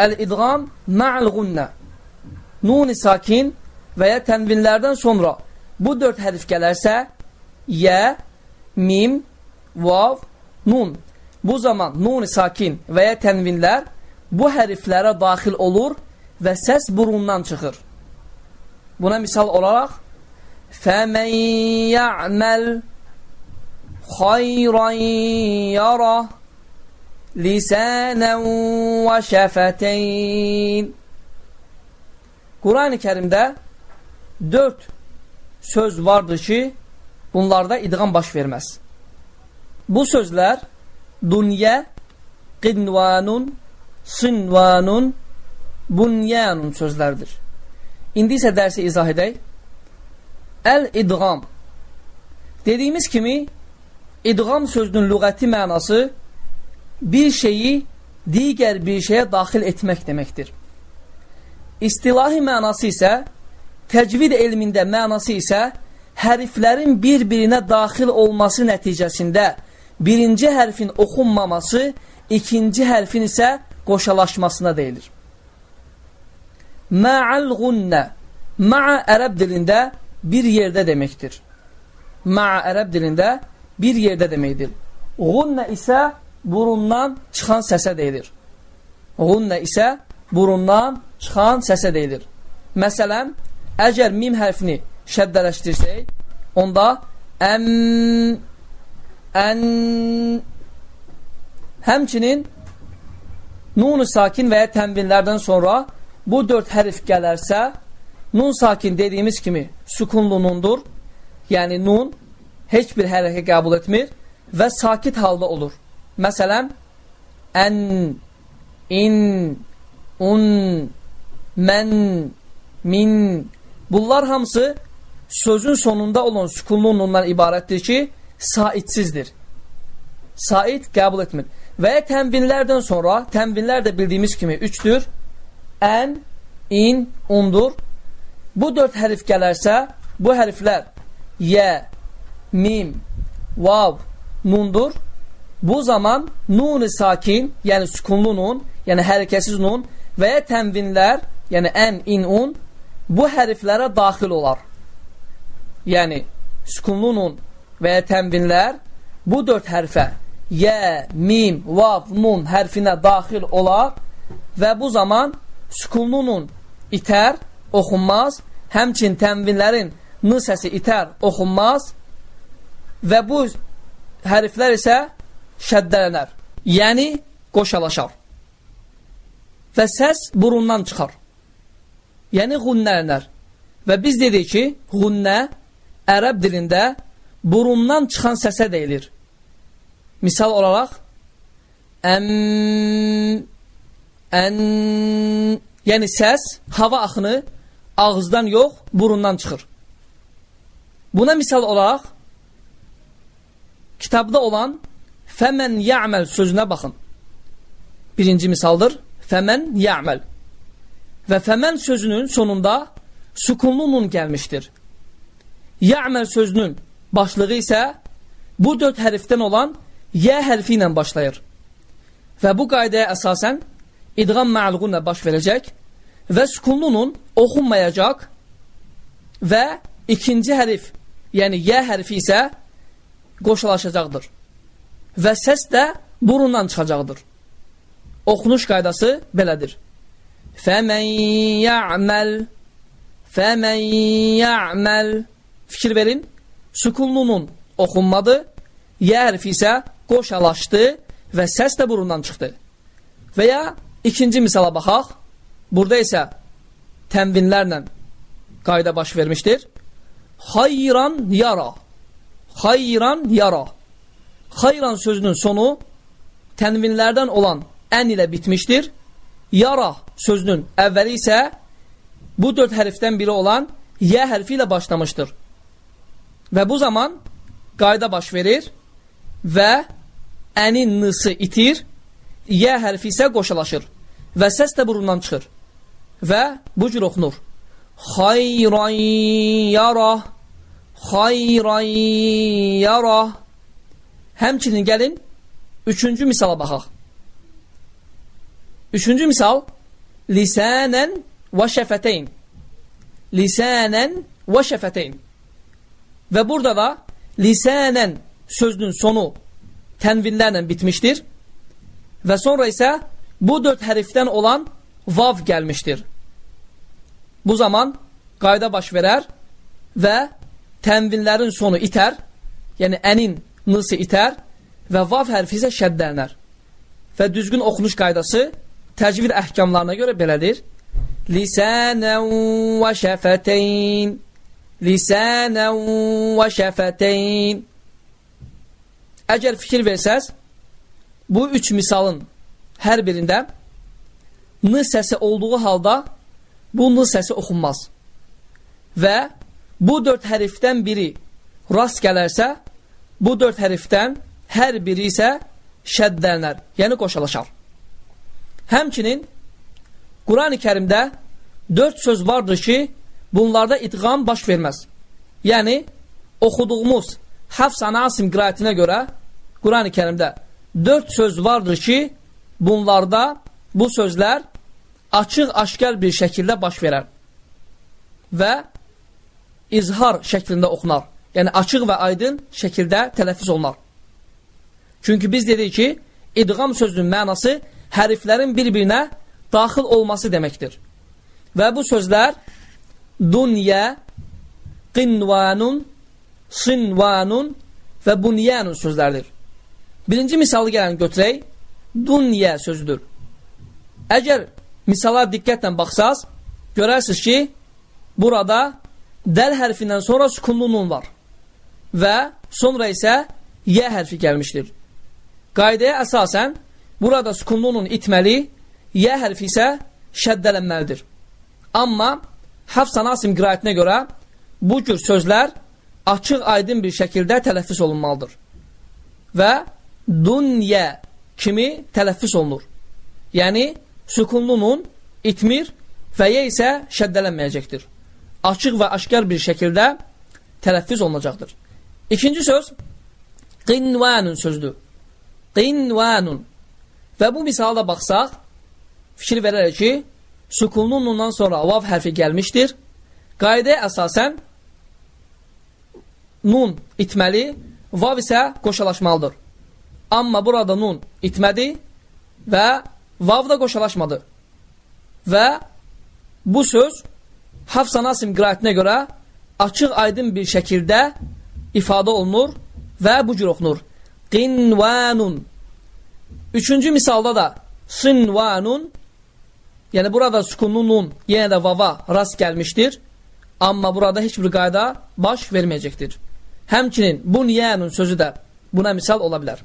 Əl-idğam ma'l-gunnə. Nun-i sakin və ya tənvinlərdən sonra bu dörd hərf gələrsə, yə, mim, vav, nun. Bu zaman nun-i sakin və ya tənvinlər bu hərflərə daxil olur və səs burundan çıxır. Buna misal olaraq فَمَنْ يَعْمَلْ خَيْرًا يَرَهُ lisanan və şəfəteyn. Quran-ı Kərimdə dörd söz vardır ki, bunlarda idğam baş verməz. Bu sözlər dunya, qinvanun, sinvanun, bunyanun sözlərdir. İndi isə dərsi izah edək. Əl-idğam Dediyimiz kimi, idğam sözünün lügəti mənası bir şeyi digər bir şeyə daxil etmək deməkdir. İstilahi mənası isə, təcvid elmində mənası isə, hərflərin bir-birinə daxil olması nəticəsində birinci hərfin oxunmaması, ikinci hərfin isə qoşalaşmasına deyilir. Ma'al gunnə Ma'a ərəb dilində bir yerdə deməkdir. Ma'a ərəb dilində bir yerdə deməkdir. Gunnə isə burundan çıxan səsə deyilir. Gunnə isə burundan çıxan səsə deyilir. Məsələn, əgər mim hərfini şəddələşdirsək, onda əm, ən, həmçinin nun sakin və ya tənvinlərdən sonra bu dörd hərf gələrsə, nun sakin dediyimiz kimi sükunlu nundur. Yəni nun heç bir hərəkə qəbul etmir və sakit halda olur. Məsələn, ən, in, un, mən, min. Bunlar hamısı sözün sonunda olan sükunlu nundan ibarətdir ki, saidsizdir. Said qəbul etmir. Və ya tənvinlərdən sonra, tənvinlər də bildiyimiz kimi üçdür ən, in, undur. Bu dörd hərif gələrsə, bu hərflər yə, mim, vav, nundur. Bu zaman nun-i sakin, yəni sükunlu nun, yəni hərəkəsiz nun və ya tənvinlər, yəni ən, in, un, bu hərflərə daxil olar. Yəni, sükunlu nun və ya tənvinlər bu dörd hərfə yə, mim, vav, nun hərfinə daxil olar və bu zaman sükununun itər, oxunmaz, həmçin tənvinlərin n səsi itər, oxunmaz və bu hərflər isə şəddələnər, yəni qoşalaşar və səs burundan çıxar, yəniğunnələnər və biz dedik ki,ğunnə ərəb dilində burundan çıxan səsə deyilir. Misal olaraq, əm ən, yəni səs, hava axını ağızdan yox, burundan çıxır. Buna misal olaraq, kitabda olan fəmən ya'məl sözünə baxın. Birinci misaldır, fəmən ya'məl. Və fəmən sözünün sonunda sukunlu nun gəlmişdir. Ya'məl sözünün başlığı isə bu dörd hərfdən olan yə hərfi ilə başlayır. Və bu qaydaya əsasən idğam mə'luğunla baş verəcək və sükunlunun oxunmayacaq və ikinci hərif, yəni yə hərfi isə qoşulaşacaqdır. Və səs də burundan çıxacaqdır. Oxunuş qaydası belədir. Fəmən ya'məl Fəmən ya'məl Fikir verin, sükunlunun oxunmadı, yə hərfi isə qoşalaşdı və səs də burundan çıxdı. Və ya İkinci misala baxaq. Burada isə tənvinlərlə qayda baş vermişdir. Xayran yara. Xayran yara. Xayran sözünün sonu tənvinlərdən olan ən ilə bitmişdir. Yara sözünün əvvəli isə bu dörd hərfdən biri olan yə hərfi ilə başlamışdır. Və bu zaman qayda baş verir və ənin nısı itir yə hərfi isə qoşulaşır və səs də burundan çıxır və bu cür oxunur. Xayran yara Xayran yara Həmçinin gəlin üçüncü misala baxaq. Üçüncü misal lisanen və şəfəteyn. Lisanen və şəfəteyn. Və burada da lisanen sözünün sonu tənvinlərlə bitmişdir. Və sonra isə bu dörd hərfdən olan vav gəlmişdir. Bu zaman qayda baş verər və tənvinlərin sonu itər, yəni ənin nısı itər və vav hərfi isə şəddələnər. Və düzgün oxunuş qaydası təcvid əhkamlarına görə belədir. Lisanən və şəfəteyn Lisanən və şəfəteyn Əgər fikir versəz, bu üç misalın hər birində n səsi olduğu halda bu n səsi oxunmaz. Və bu dörd hərfdən biri rast gələrsə, bu dörd hərfdən hər biri isə şəddələnər, yəni qoşalaşar. Həmçinin Quran-ı kərimdə dörd söz vardır ki, bunlarda idğam baş verməz. Yəni, oxuduğumuz Həfs Anasim qirayətinə görə Quran-ı kərimdə dörd söz vardır ki, bunlarda bu sözlər açıq-aşkar bir şəkildə baş verər və izhar şəklində oxunar. Yəni, açıq və aydın şəkildə tələffüz olunar. Çünki biz dedik ki, idğam sözünün mənası hərflərin bir-birinə daxil olması deməkdir. Və bu sözlər dunya, qinvanun, sinvanun və bunyanun sözlərdir. Birinci misalı gələn götürək, dunya sözüdür. Əgər misala diqqətlə baxsaz, görərsiniz ki, burada dəl hərfindən sonra sükunlu nun var və sonra isə yə hərfi gəlmişdir. Qaydaya əsasən, burada sükunlu nun itməli, yə hərfi isə şəddələnməlidir. Amma Həfsan Asim qirayətinə görə bu cür sözlər açıq aydın bir şəkildə tələffüs olunmalıdır. Və dunya kimi tələffüs olunur. Yəni, sükunlu nun itmir və yə isə şəddələnməyəcəkdir. Açıq və aşkar bir şəkildə tələffüz olunacaqdır. İkinci söz qinvanun sözdür. Qinvanun. Və bu misalda baxsaq, fikir verərək ki, sükunlu nundan sonra vav hərfi gəlmişdir. Qaydaya əsasən nun itməli, vav isə qoşalaşmalıdır. Amma burada nun itmədi və vav da qoşalaşmadı. Və bu söz Hafsa Nasim qirayətinə görə açıq aydın bir şəkildə ifadə olunur və bu cür oxunur. Qinvanun. Üçüncü misalda da sinvanun, yəni burada sükunlu nun yenə də vava rast gəlmişdir. Amma burada heç bir qayda baş verməyəcəkdir. Həmçinin bu niyanun sözü də buna misal ola bilər.